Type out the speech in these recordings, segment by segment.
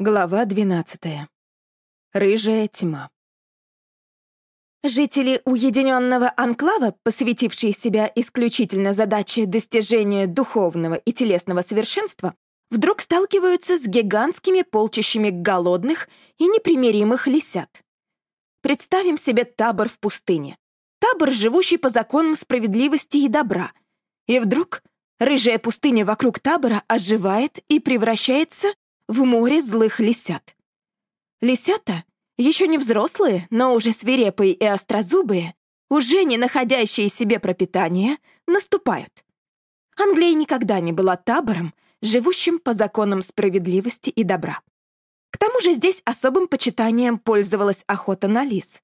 Глава 12. Рыжая тьма. Жители уединенного анклава, посвятившие себя исключительно задаче достижения духовного и телесного совершенства, вдруг сталкиваются с гигантскими полчищами голодных и непримиримых лисят. Представим себе табор в пустыне. Табор, живущий по законам справедливости и добра. И вдруг рыжая пустыня вокруг табора оживает и превращается в море злых лисят. Лисята, еще не взрослые, но уже свирепые и острозубые, уже не находящие себе пропитания, наступают. Англия никогда не была табором, живущим по законам справедливости и добра. К тому же здесь особым почитанием пользовалась охота на лис.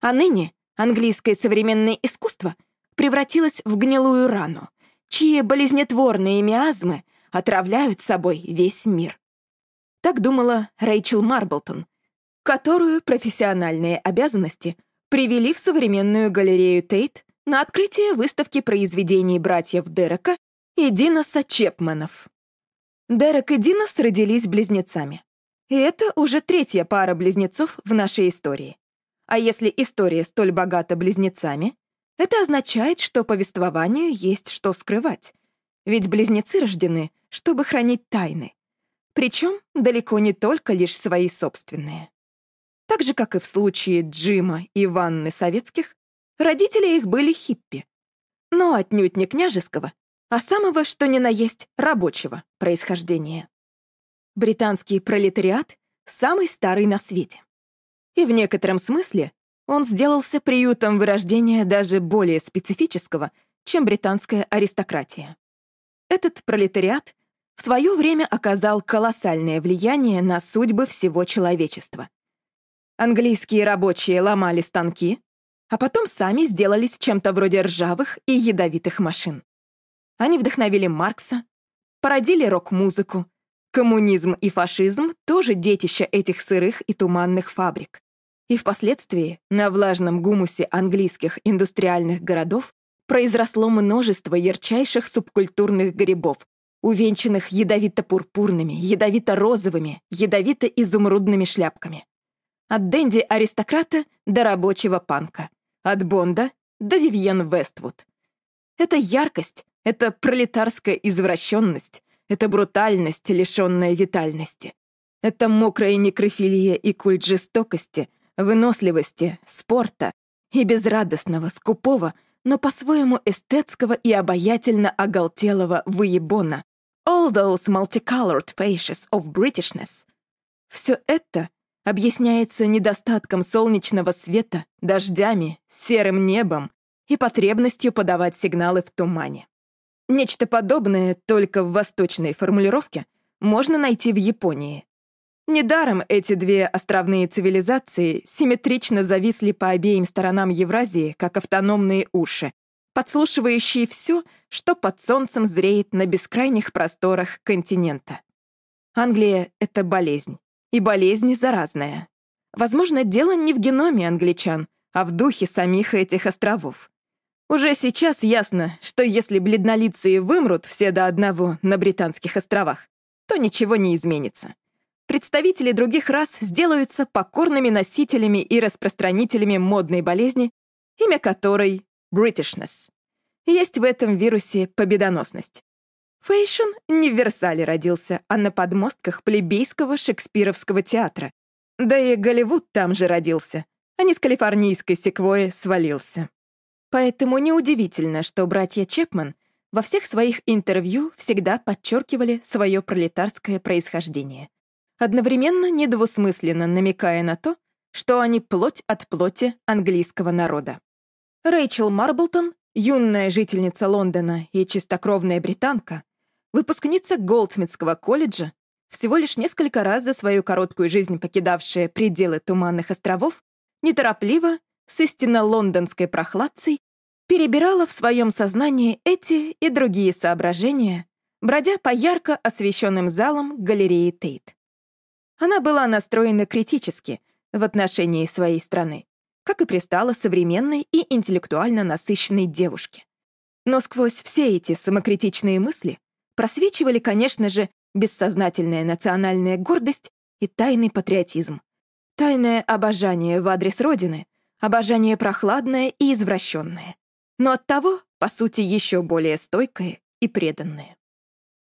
А ныне английское современное искусство превратилось в гнилую рану, чьи болезнетворные миазмы отравляют собой весь мир. Так думала Рэйчел Марблтон, которую профессиональные обязанности привели в современную галерею Тейт на открытие выставки произведений братьев Дерека и Диноса Чепманов. Дерек и Динос родились близнецами. И это уже третья пара близнецов в нашей истории. А если история столь богата близнецами, это означает, что повествованию есть что скрывать. Ведь близнецы рождены, чтобы хранить тайны. Причем далеко не только лишь свои собственные. Так же, как и в случае Джима и Ванны Советских, родители их были хиппи. Но отнюдь не княжеского, а самого, что ни на есть, рабочего происхождения. Британский пролетариат — самый старый на свете. И в некотором смысле он сделался приютом вырождения даже более специфического, чем британская аристократия. Этот пролетариат в свое время оказал колоссальное влияние на судьбы всего человечества. Английские рабочие ломали станки, а потом сами сделались чем-то вроде ржавых и ядовитых машин. Они вдохновили Маркса, породили рок-музыку. Коммунизм и фашизм — тоже детища этих сырых и туманных фабрик. И впоследствии на влажном гумусе английских индустриальных городов произросло множество ярчайших субкультурных грибов, увенчанных ядовито-пурпурными, ядовито-розовыми, ядовито-изумрудными шляпками. От Дэнди-аристократа до рабочего панка. От Бонда до Вивьен Вествуд. Это яркость, это пролетарская извращенность, это брутальность, лишенная витальности. Это мокрая некрофилия и культ жестокости, выносливости, спорта и безрадостного, скупого, но по-своему эстетского и обаятельно оголтелого выебона, All those multicolored faces of Britishness. Все это объясняется недостатком солнечного света, дождями, серым небом и потребностью подавать сигналы в тумане. Нечто подобное, только в восточной формулировке, можно найти в Японии. Недаром эти две островные цивилизации симметрично зависли по обеим сторонам Евразии, как автономные уши, подслушивающие все, что под солнцем зреет на бескрайних просторах континента. Англия — это болезнь, и болезнь заразная. Возможно, дело не в геноме англичан, а в духе самих этих островов. Уже сейчас ясно, что если бледнолицые вымрут все до одного на Британских островах, то ничего не изменится. Представители других рас сделаются покорными носителями и распространителями модной болезни, имя которой Britishness. Есть в этом вирусе победоносность. Фейшн не в Версале родился, а на подмостках плебейского шекспировского театра. Да и Голливуд там же родился, а не с калифорнийской секвои свалился. Поэтому неудивительно, что братья Чепман во всех своих интервью всегда подчеркивали свое пролетарское происхождение, одновременно недвусмысленно намекая на то, что они плоть от плоти английского народа. Рэйчел Марблтон, юная жительница Лондона и чистокровная британка, выпускница Голдсмитского колледжа, всего лишь несколько раз за свою короткую жизнь покидавшая пределы Туманных островов, неторопливо, с истинно лондонской прохладцей, перебирала в своем сознании эти и другие соображения, бродя по ярко освещенным залам галереи Тейт. Она была настроена критически в отношении своей страны как и пристало современной и интеллектуально насыщенной девушке. Но сквозь все эти самокритичные мысли просвечивали, конечно же, бессознательная национальная гордость и тайный патриотизм. Тайное обожание в адрес Родины, обожание прохладное и извращенное. Но оттого, по сути, еще более стойкое и преданное.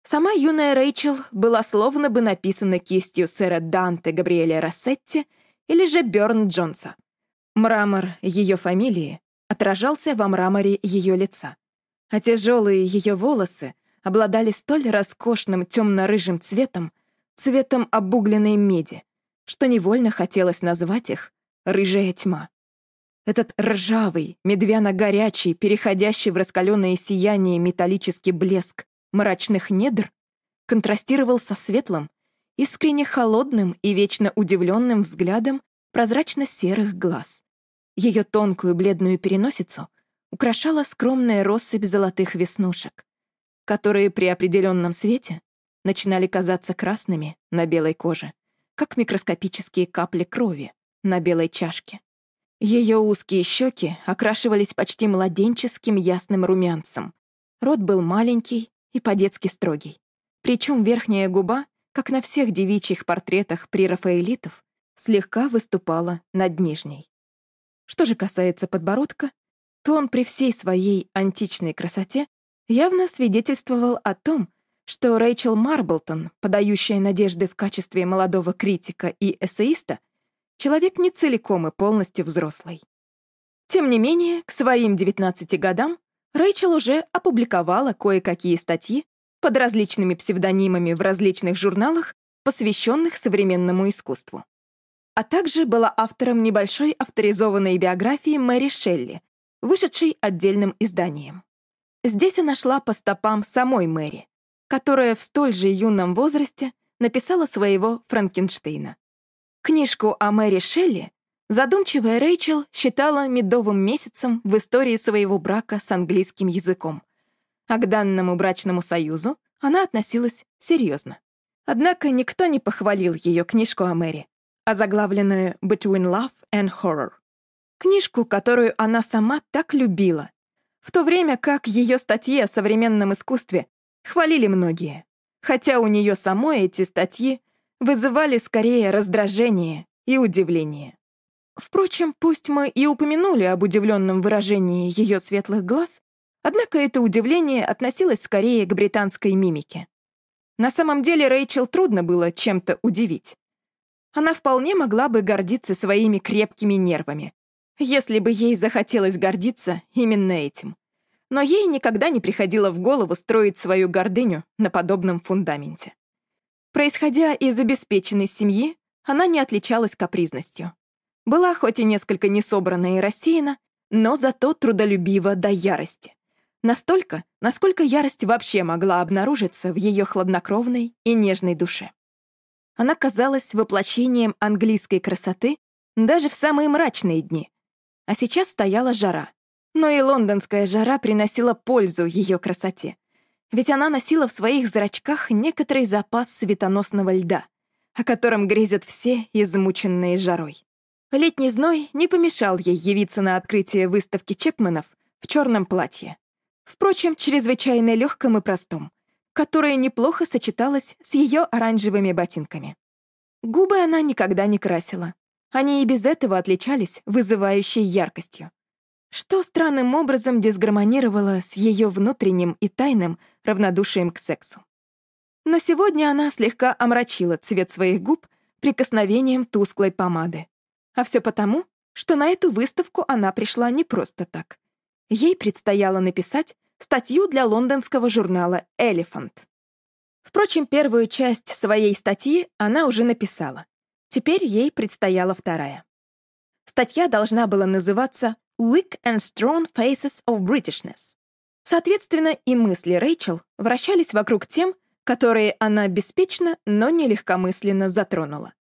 Сама юная Рэйчел была словно бы написана кистью сэра Данте Габриэля Рассетти или же Бёрн Джонса. Мрамор ее фамилии отражался во мраморе ее лица, а тяжелые ее волосы обладали столь роскошным темно-рыжим цветом, цветом обугленной меди, что невольно хотелось назвать их «рыжая тьма». Этот ржавый, медвяно-горячий, переходящий в раскаленное сияние металлический блеск мрачных недр контрастировал со светлым, искренне холодным и вечно удивленным взглядом прозрачно-серых глаз. Ее тонкую бледную переносицу украшала скромная россыпь золотых веснушек, которые при определенном свете начинали казаться красными на белой коже, как микроскопические капли крови на белой чашке. Ее узкие щеки окрашивались почти младенческим ясным румянцем. Рот был маленький и по-детски строгий. Причем верхняя губа, как на всех девичьих портретах при Рафаэлитов, слегка выступала над нижней. Что же касается подбородка, то он при всей своей античной красоте явно свидетельствовал о том, что Рэйчел Марблтон, подающая надежды в качестве молодого критика и эссеиста, человек не целиком и полностью взрослый. Тем не менее, к своим 19 годам Рэйчел уже опубликовала кое-какие статьи под различными псевдонимами в различных журналах, посвященных современному искусству. А также была автором небольшой авторизованной биографии Мэри Шелли, вышедшей отдельным изданием. Здесь она шла по стопам самой Мэри, которая в столь же юном возрасте написала своего Франкенштейна. Книжку о Мэри Шелли задумчивая Рэйчел считала медовым месяцем в истории своего брака с английским языком, а к данному брачному союзу она относилась серьезно. Однако никто не похвалил ее книжку о Мэри, озаглавленную «Between Love and Horror». Книжку, которую она сама так любила, в то время как ее статьи о современном искусстве хвалили многие, хотя у нее самой эти статьи вызывали скорее раздражение и удивление. Впрочем, пусть мы и упомянули об удивленном выражении ее светлых глаз, однако это удивление относилось скорее к британской мимике. На самом деле Рэйчел трудно было чем-то удивить. Она вполне могла бы гордиться своими крепкими нервами, если бы ей захотелось гордиться именно этим но ей никогда не приходило в голову строить свою гордыню на подобном фундаменте. Происходя из обеспеченной семьи, она не отличалась капризностью. Была хоть и несколько несобрана и рассеяна, но зато трудолюбива до ярости. Настолько, насколько ярость вообще могла обнаружиться в ее хладнокровной и нежной душе. Она казалась воплощением английской красоты даже в самые мрачные дни. А сейчас стояла жара, но и лондонская жара приносила пользу ее красоте. Ведь она носила в своих зрачках некоторый запас светоносного льда, о котором грезят все измученные жарой. Летний зной не помешал ей явиться на открытие выставки Чепменов в черном платье. Впрочем, чрезвычайно легком и простом, которое неплохо сочеталось с ее оранжевыми ботинками. Губы она никогда не красила. Они и без этого отличались вызывающей яркостью что странным образом дисгармонировало с ее внутренним и тайным равнодушием к сексу. Но сегодня она слегка омрачила цвет своих губ прикосновением тусклой помады. А все потому, что на эту выставку она пришла не просто так. Ей предстояло написать статью для лондонского журнала «Elephant». Впрочем, первую часть своей статьи она уже написала. Теперь ей предстояла вторая. Статья должна была называться Weak and Strong Faces of Britishness. Соответственно, и мысли Рэйчел вращались вокруг тем, которые она беспечно, но не легкомысленно затронула.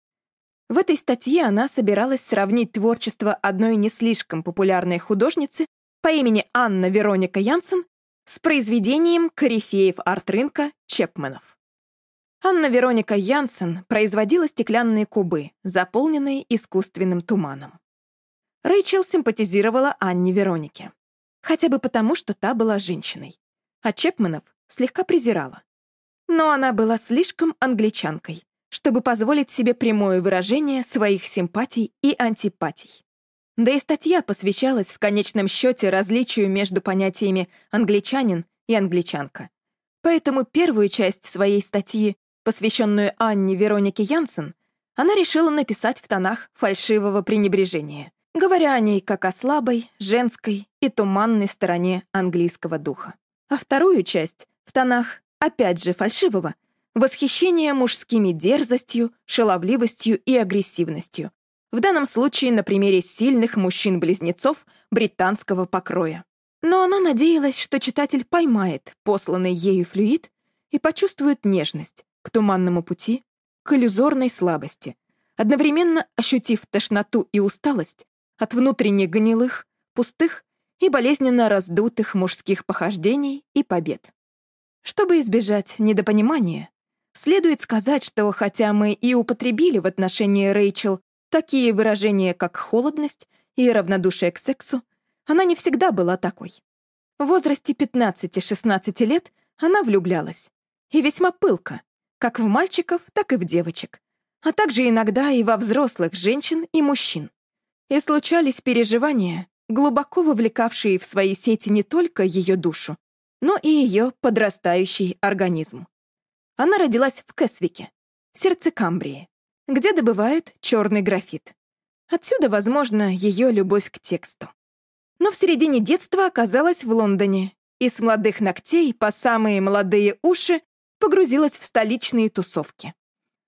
В этой статье она собиралась сравнить творчество одной не слишком популярной художницы по имени Анна Вероника Янсен с произведением корифеев арт-рынка Чепменов. Анна Вероника Янсен производила стеклянные кубы, заполненные искусственным туманом. Рэйчел симпатизировала Анне Веронике. Хотя бы потому, что та была женщиной. А Чепменов слегка презирала. Но она была слишком англичанкой, чтобы позволить себе прямое выражение своих симпатий и антипатий. Да и статья посвящалась в конечном счете различию между понятиями «англичанин» и «англичанка». Поэтому первую часть своей статьи, посвященную Анне Веронике Янсен, она решила написать в тонах фальшивого пренебрежения, говоря о ней как о слабой, женской и туманной стороне английского духа. А вторую часть — в тонах, опять же, фальшивого, восхищения мужскими дерзостью, шаловливостью и агрессивностью, в данном случае на примере сильных мужчин-близнецов британского покроя. Но она надеялась, что читатель поймает посланный ею флюид и почувствует нежность к туманному пути, к иллюзорной слабости, одновременно ощутив тошноту и усталость от внутренне гнилых, пустых и болезненно раздутых мужских похождений и побед. Чтобы избежать недопонимания, следует сказать, что хотя мы и употребили в отношении Рэйчел такие выражения, как холодность и равнодушие к сексу, она не всегда была такой. В возрасте 15-16 лет она влюблялась. И весьма пылко, как в мальчиков, так и в девочек, а также иногда и во взрослых женщин и мужчин. И случались переживания, глубоко вовлекавшие в свои сети не только ее душу, но и ее подрастающий организм. Она родилась в Кэсвике, в сердце Камбрии, где добывают черный графит. Отсюда, возможно, ее любовь к тексту но в середине детства оказалась в Лондоне и с молодых ногтей по самые молодые уши погрузилась в столичные тусовки.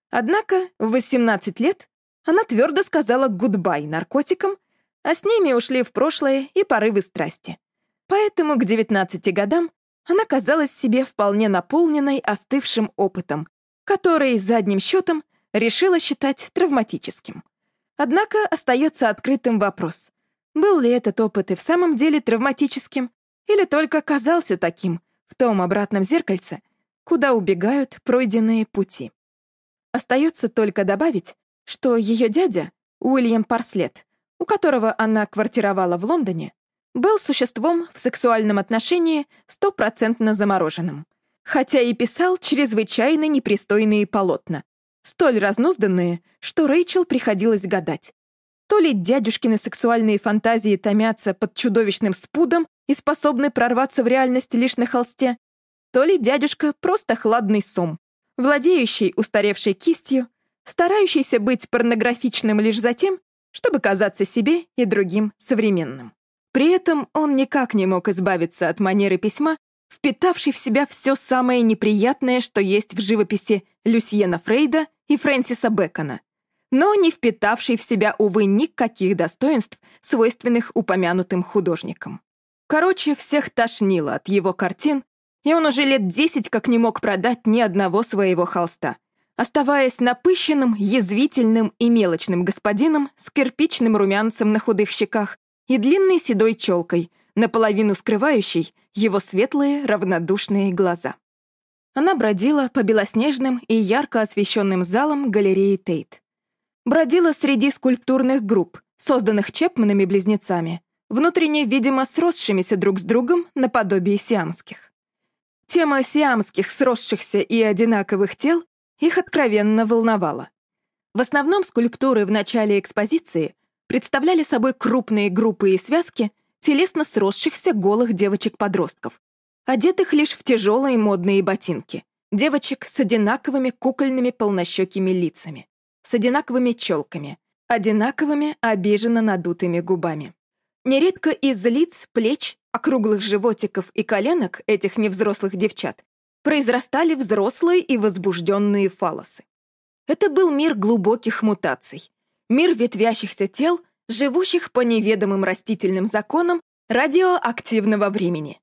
Однако в 18 лет она твердо сказала «гудбай» наркотикам, а с ними ушли в прошлое и порывы страсти. Поэтому к 19 годам она казалась себе вполне наполненной остывшим опытом, который задним счетом решила считать травматическим. Однако остается открытым вопрос, был ли этот опыт и в самом деле травматическим, или только казался таким в том обратном зеркальце, куда убегают пройденные пути. Остается только добавить, что ее дядя, Уильям Парслет, у которого она квартировала в Лондоне, был существом в сексуальном отношении стопроцентно замороженным, хотя и писал чрезвычайно непристойные полотна, столь разнузданные, что Рэйчел приходилось гадать, то ли дядюшкины сексуальные фантазии томятся под чудовищным спудом и способны прорваться в реальность лишь на холсте, то ли дядюшка просто хладный сом, владеющий устаревшей кистью, старающийся быть порнографичным лишь за тем, чтобы казаться себе и другим современным. При этом он никак не мог избавиться от манеры письма, впитавшей в себя все самое неприятное, что есть в живописи Люсьена Фрейда и Фрэнсиса Бэкона — но не впитавший в себя, увы, никаких достоинств, свойственных упомянутым художникам. Короче, всех тошнило от его картин, и он уже лет десять как не мог продать ни одного своего холста, оставаясь напыщенным, язвительным и мелочным господином с кирпичным румянцем на худых щеках и длинной седой челкой, наполовину скрывающей его светлые равнодушные глаза. Она бродила по белоснежным и ярко освещенным залам галереи Тейт бродила среди скульптурных групп, созданных Чепманами-близнецами, внутренне, видимо, сросшимися друг с другом наподобие сиамских. Тема сиамских сросшихся и одинаковых тел их откровенно волновала. В основном скульптуры в начале экспозиции представляли собой крупные группы и связки телесно сросшихся голых девочек-подростков, одетых лишь в тяжелые модные ботинки, девочек с одинаковыми кукольными полнощекими лицами с одинаковыми челками, одинаковыми обиженно надутыми губами. Нередко из лиц, плеч, округлых животиков и коленок этих невзрослых девчат произрастали взрослые и возбужденные фалосы. Это был мир глубоких мутаций, мир ветвящихся тел, живущих по неведомым растительным законам радиоактивного времени.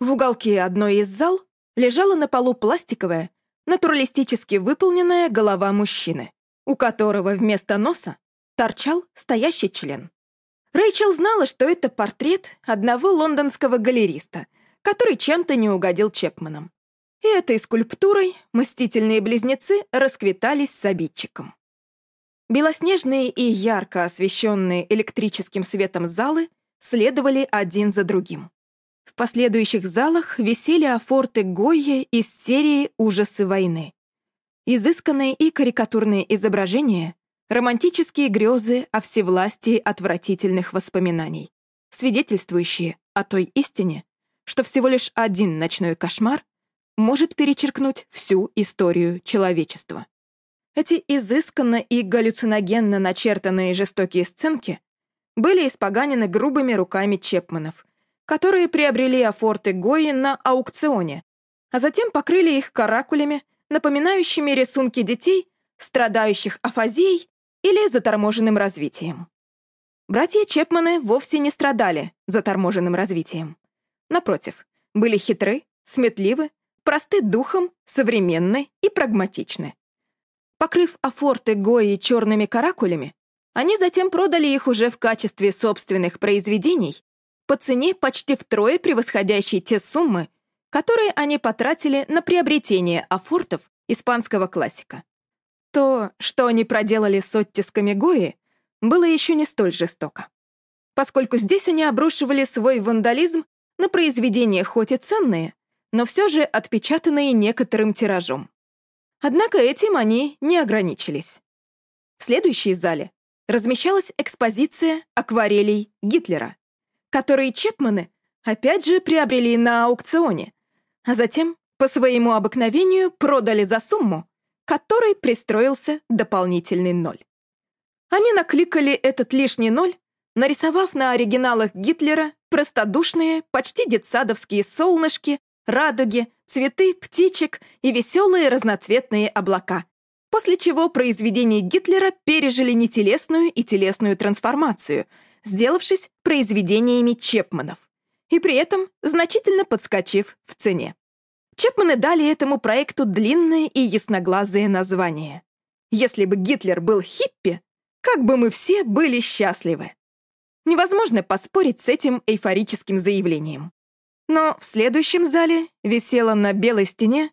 В уголке одной из зал лежала на полу пластиковая, натуралистически выполненная голова мужчины у которого вместо носа торчал стоящий член. Рэйчел знала, что это портрет одного лондонского галериста, который чем-то не угодил Чепманам. И этой скульптурой мстительные близнецы расквитались с обидчиком. Белоснежные и ярко освещенные электрическим светом залы следовали один за другим. В последующих залах висели афорты Гойя из серии «Ужасы войны». Изысканные и карикатурные изображения, романтические грезы о всевластии отвратительных воспоминаний, свидетельствующие о той истине, что всего лишь один ночной кошмар может перечеркнуть всю историю человечества. Эти изысканно и галлюциногенно начертанные жестокие сценки были испоганены грубыми руками Чепманов, которые приобрели афорты Гои на аукционе, а затем покрыли их каракулями, напоминающими рисунки детей, страдающих афазией или заторможенным развитием. Братья Чепманы вовсе не страдали заторможенным развитием. Напротив, были хитры, сметливы, просты духом, современны и прагматичны. Покрыв афорты Гои черными каракулями, они затем продали их уже в качестве собственных произведений по цене почти втрое превосходящей те суммы, которые они потратили на приобретение афортов испанского классика. То, что они проделали с оттисками Гои, было еще не столь жестоко. Поскольку здесь они обрушивали свой вандализм на произведения хоть и ценные, но все же отпечатанные некоторым тиражом. Однако этим они не ограничились. В следующей зале размещалась экспозиция акварелей Гитлера, которые Чепманы опять же приобрели на аукционе, а затем по своему обыкновению продали за сумму, которой пристроился дополнительный ноль. Они накликали этот лишний ноль, нарисовав на оригиналах Гитлера простодушные, почти детсадовские солнышки радуги, цветы, птичек и веселые разноцветные облака. После чего произведения Гитлера пережили нетелесную и телесную трансформацию, сделавшись произведениями Чепманов, и при этом значительно подскочив в цене. Чепманы дали этому проекту длинное и ясноглазое название. Если бы Гитлер был хиппи, как бы мы все были счастливы. Невозможно поспорить с этим эйфорическим заявлением. Но в следующем зале висела на белой стене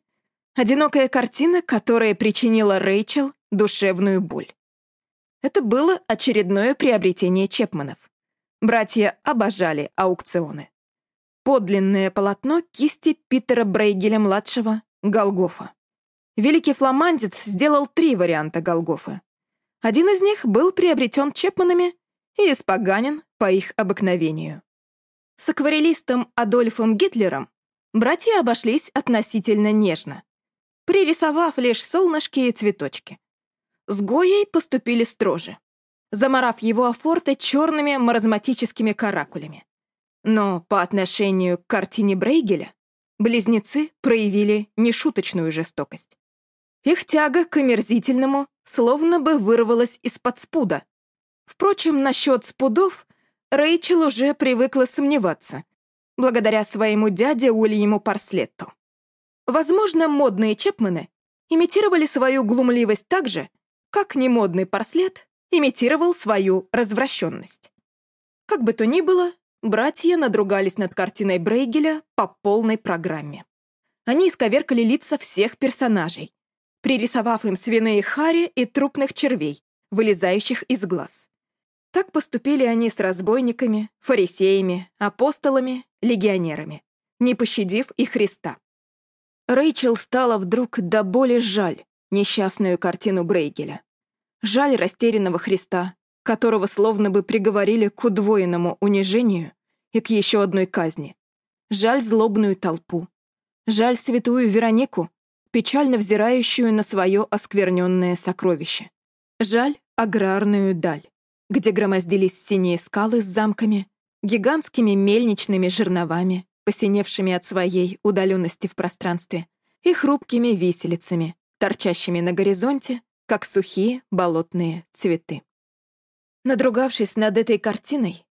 одинокая картина, которая причинила Рэйчел душевную боль. Это было очередное приобретение Чепманов. Братья обожали аукционы. Подлинное полотно кисти Питера Брейгеля-младшего «Голгофа». Великий фламандец сделал три варианта Голгофа. Один из них был приобретен Чепманами и испоганен по их обыкновению. С акварелистом Адольфом Гитлером братья обошлись относительно нежно, пририсовав лишь солнышки и цветочки. С Гоей поступили строже, заморав его афорты черными маразматическими каракулями. Но по отношению к картине Брейгеля близнецы проявили нешуточную жестокость. Их тяга к омерзительному словно бы вырвалась из-под спуда. Впрочем, насчет спудов Рэйчел уже привыкла сомневаться, благодаря своему дяде Уильяму Парслетту. Возможно, модные Чепмены имитировали свою глумливость так же, как немодный Парслет имитировал свою развращенность. Как бы то ни было, братья надругались над картиной Брейгеля по полной программе. Они исковеркали лица всех персонажей, пририсовав им свиные хари и трупных червей, вылезающих из глаз. Так поступили они с разбойниками, фарисеями, апостолами, легионерами, не пощадив и Христа. Рэйчел стала вдруг до боли жаль несчастную картину Брейгеля. Жаль растерянного Христа, которого словно бы приговорили к удвоенному унижению и к еще одной казни. Жаль злобную толпу. Жаль святую Веронику, печально взирающую на свое оскверненное сокровище. Жаль аграрную даль где громоздились синие скалы с замками, гигантскими мельничными жерновами, посиневшими от своей удаленности в пространстве, и хрупкими виселицами, торчащими на горизонте, как сухие болотные цветы. Надругавшись над этой картиной,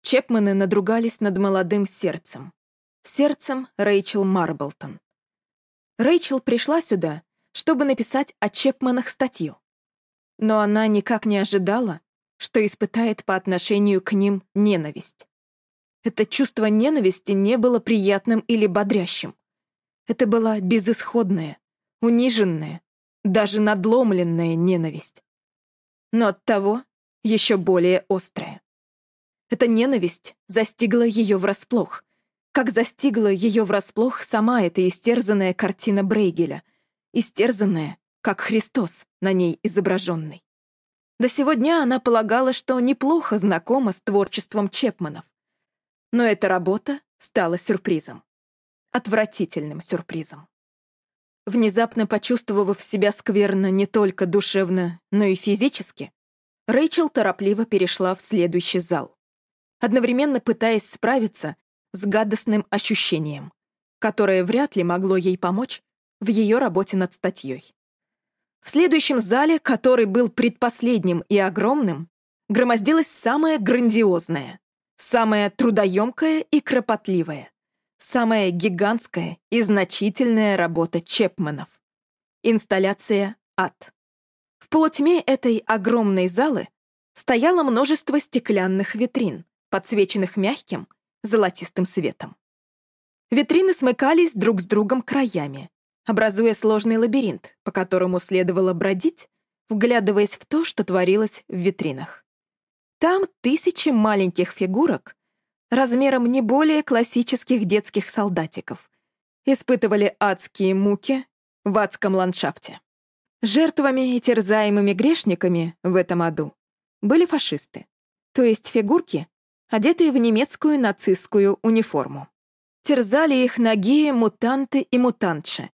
Чепманы надругались над молодым сердцем. Сердцем Рэйчел Марблтон. Рэйчел пришла сюда, чтобы написать о Чепманах статью. Но она никак не ожидала, что испытает по отношению к ним ненависть. Это чувство ненависти не было приятным или бодрящим. Это была безысходная, униженная, даже надломленная ненависть. Но оттого еще более острая. Эта ненависть застигла ее врасплох, как застигла ее врасплох сама эта истерзанная картина Брейгеля, истерзанная как Христос, на ней изображенный. До сего дня она полагала, что неплохо знакома с творчеством Чепманов. Но эта работа стала сюрпризом. Отвратительным сюрпризом. Внезапно почувствовав себя скверно не только душевно, но и физически, Рэйчел торопливо перешла в следующий зал, одновременно пытаясь справиться с гадостным ощущением, которое вряд ли могло ей помочь в ее работе над статьей. В следующем зале, который был предпоследним и огромным, громоздилось самое грандиозное, самое трудоемкое и кропотливое, самая гигантская и значительная работа Чепманов. Инсталляция «Ад». В полутьме этой огромной залы стояло множество стеклянных витрин, подсвеченных мягким, золотистым светом. Витрины смыкались друг с другом краями, образуя сложный лабиринт, по которому следовало бродить, вглядываясь в то, что творилось в витринах. Там тысячи маленьких фигурок, размером не более классических детских солдатиков, испытывали адские муки в адском ландшафте. Жертвами и терзаемыми грешниками в этом аду были фашисты, то есть фигурки, одетые в немецкую нацистскую униформу. Терзали их ноги мутанты и мутантши,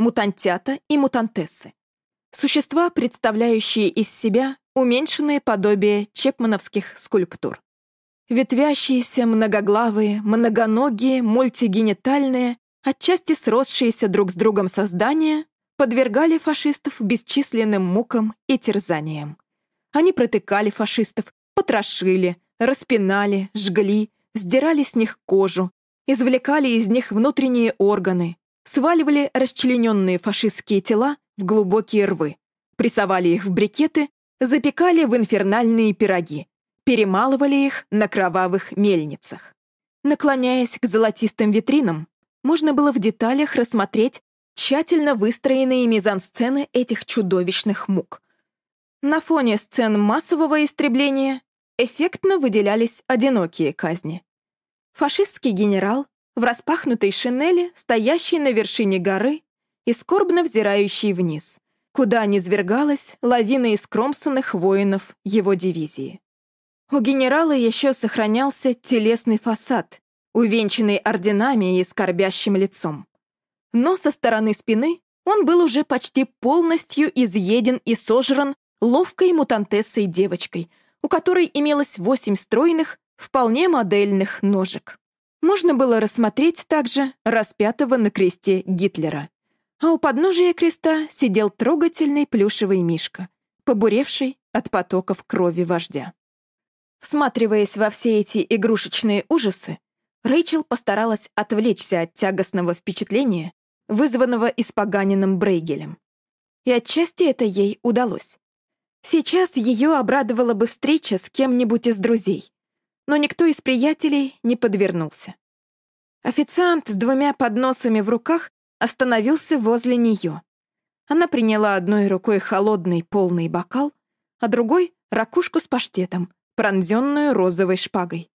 мутантята и мутантессы. Существа, представляющие из себя уменьшенное подобие чепмановских скульптур. Ветвящиеся, многоглавые, многоногие, мультигенитальные, отчасти сросшиеся друг с другом создания подвергали фашистов бесчисленным мукам и терзаниям. Они протыкали фашистов, потрошили, распинали, жгли, сдирали с них кожу, извлекали из них внутренние органы, сваливали расчлененные фашистские тела в глубокие рвы, прессовали их в брикеты, запекали в инфернальные пироги, перемалывали их на кровавых мельницах. Наклоняясь к золотистым витринам, можно было в деталях рассмотреть тщательно выстроенные мизансцены этих чудовищных мук. На фоне сцен массового истребления эффектно выделялись одинокие казни. Фашистский генерал в распахнутой шинели, стоящий на вершине горы и скорбно взирающий вниз, куда низвергалась лавина искромсанных воинов его дивизии. У генерала еще сохранялся телесный фасад, увенчанный орденами и скорбящим лицом. Но со стороны спины он был уже почти полностью изъеден и сожран ловкой мутантессой девочкой, у которой имелось восемь стройных, вполне модельных ножек. Можно было рассмотреть также распятого на кресте Гитлера. А у подножия креста сидел трогательный плюшевый мишка, побуревший от потоков крови вождя. Всматриваясь во все эти игрушечные ужасы, Рэйчел постаралась отвлечься от тягостного впечатления, вызванного испоганенным Брейгелем. И отчасти это ей удалось. Сейчас ее обрадовала бы встреча с кем-нибудь из друзей, но никто из приятелей не подвернулся. Официант с двумя подносами в руках остановился возле нее. Она приняла одной рукой холодный полный бокал, а другой — ракушку с паштетом, пронзенную розовой шпагой.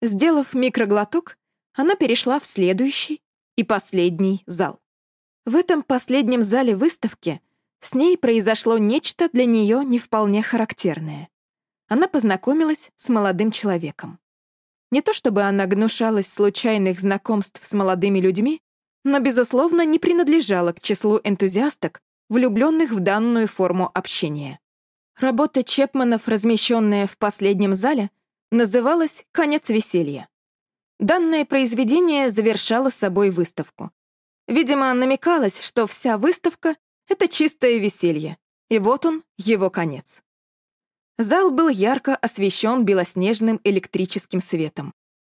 Сделав микроглоток, она перешла в следующий и последний зал. В этом последнем зале выставки с ней произошло нечто для нее не вполне характерное. Она познакомилась с молодым человеком. Не то чтобы она гнушалась случайных знакомств с молодыми людьми, но, безусловно, не принадлежала к числу энтузиасток, влюбленных в данную форму общения. Работа Чепманов, размещенная в последнем зале, называлась «Конец веселья». Данное произведение завершало собой выставку. Видимо, намекалось, что вся выставка — это чистое веселье, и вот он, его конец. Зал был ярко освещен белоснежным электрическим светом,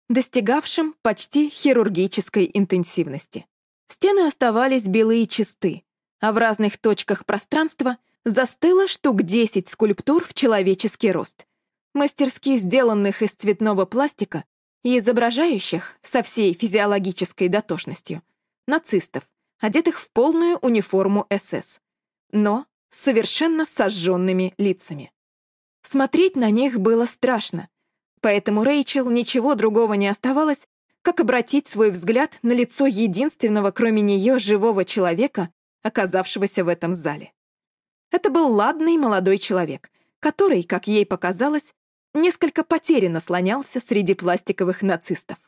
достигавшим почти хирургической интенсивности. Стены оставались белые чисты, а в разных точках пространства застыло штук 10 скульптур в человеческий рост, мастерски сделанных из цветного пластика и изображающих со всей физиологической дотошностью нацистов, одетых в полную униформу СС, но совершенно сожженными лицами. Смотреть на них было страшно, поэтому Рэйчел ничего другого не оставалось, как обратить свой взгляд на лицо единственного, кроме нее, живого человека, оказавшегося в этом зале. Это был ладный молодой человек, который, как ей показалось, несколько потерянно слонялся среди пластиковых нацистов.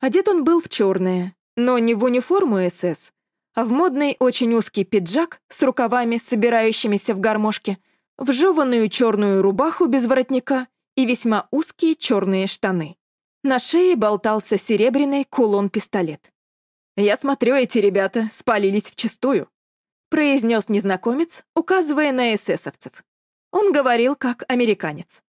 Одет он был в черное, но не в униформу СС, а в модный очень узкий пиджак с рукавами, собирающимися в гармошке, в жеванную черную рубаху без воротника и весьма узкие черные штаны. На шее болтался серебряный кулон-пистолет. «Я смотрю, эти ребята спалились вчистую», произнес незнакомец, указывая на эсэсовцев. Он говорил как американец.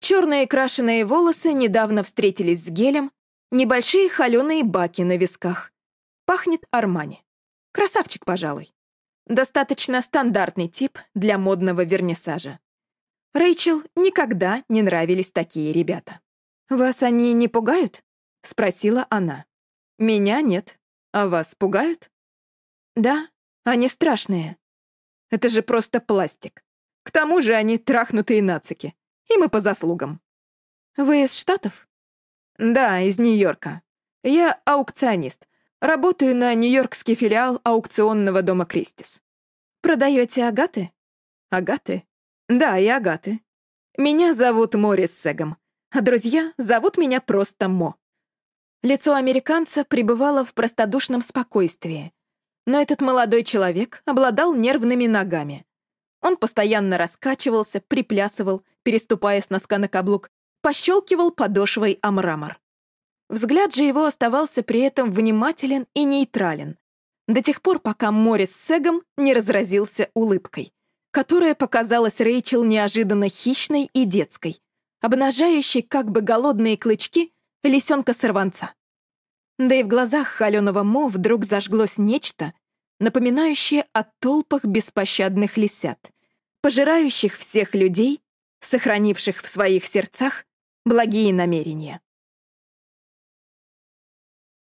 Черные крашеные волосы недавно встретились с гелем, небольшие холеные баки на висках. Пахнет Армани. Красавчик, пожалуй. Достаточно стандартный тип для модного вернисажа. Рэйчел никогда не нравились такие ребята. «Вас они не пугают?» — спросила она. «Меня нет. А вас пугают?» «Да, они страшные. Это же просто пластик. К тому же они трахнутые нацики. И мы по заслугам». «Вы из Штатов?» «Да, из Нью-Йорка. Я аукционист. Работаю на нью-йоркский филиал аукционного дома Кристис. Продаете агаты? Агаты? Да, и агаты. Меня зовут Морис Сегом, а друзья зовут меня просто Мо. Лицо американца пребывало в простодушном спокойствии, но этот молодой человек обладал нервными ногами. Он постоянно раскачивался, приплясывал, переступая с носка на каблук, пощелкивал подошвой о мрамор. Взгляд же его оставался при этом внимателен и нейтрален, до тех пор, пока Морис Сегом не разразился улыбкой, которая показалась Рэйчел неожиданно хищной и детской, обнажающей как бы голодные клычки лисенка-сорванца. Да и в глазах холеного Мо вдруг зажглось нечто, напоминающее о толпах беспощадных лисят, пожирающих всех людей, сохранивших в своих сердцах благие намерения.